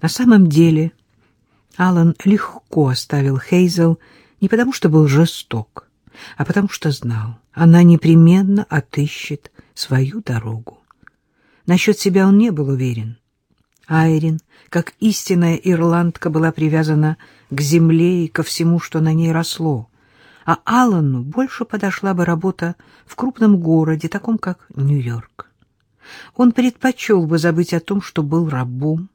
На самом деле Алан легко оставил Хейзел не потому, что был жесток, а потому что знал, она непременно отыщет свою дорогу. Насчет себя он не был уверен. Айрин, как истинная ирландка, была привязана к земле и ко всему, что на ней росло, а Аллану больше подошла бы работа в крупном городе, таком как Нью-Йорк. Он предпочел бы забыть о том, что был рабом,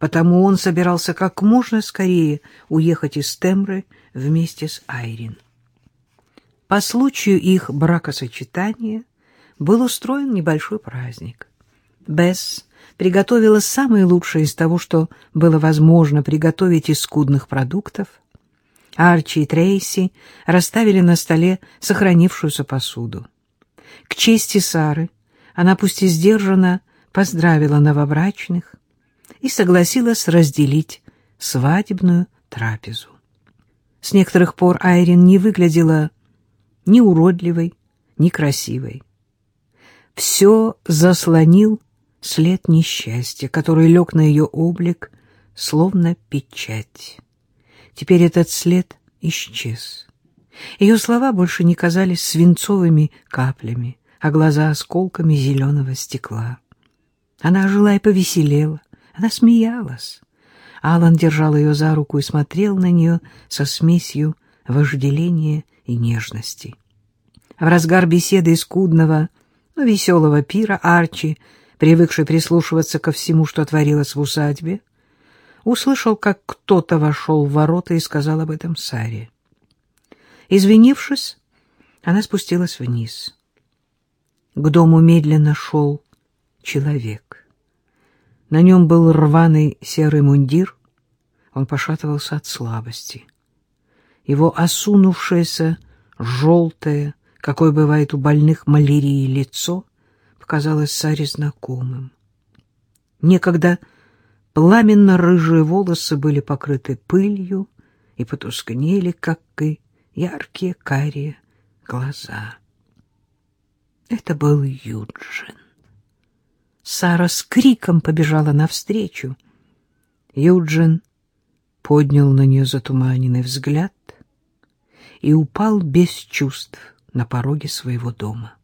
потому он собирался как можно скорее уехать из Темры вместе с Айрин. По случаю их бракосочетания был устроен небольшой праздник. Бесс приготовила самое лучшее из того, что было возможно приготовить из скудных продуктов. Арчи и Трейси расставили на столе сохранившуюся посуду. К чести Сары она пусть и сдержанно поздравила новобрачных и согласилась разделить свадебную трапезу. С некоторых пор Айрин не выглядела ни уродливой, ни красивой. Все заслонил след несчастья, который лег на ее облик, словно печать. Теперь этот след исчез. Ее слова больше не казались свинцовыми каплями, а глаза осколками зеленого стекла. Она жила и повеселела, она смеялась. Алан держал ее за руку и смотрел на нее со смесью вожделения и нежности. В разгар беседы скудного, но веселого пира Арчи привыкший прислушиваться ко всему, что творилось в усадьбе, услышал, как кто-то вошел в ворота и сказал об этом Саре. Извинившись, она спустилась вниз. К дому медленно шел человек. На нем был рваный серый мундир, он пошатывался от слабости. Его осунувшееся, желтое, какой бывает у больных малярией лицо, показалось Саре знакомым. Некогда пламенно-рыжие волосы были покрыты пылью и потускнели, как и яркие карие глаза. Это был Юджин. Сара с криком побежала навстречу. Юджин поднял на нее затуманенный взгляд и упал без чувств на пороге своего дома.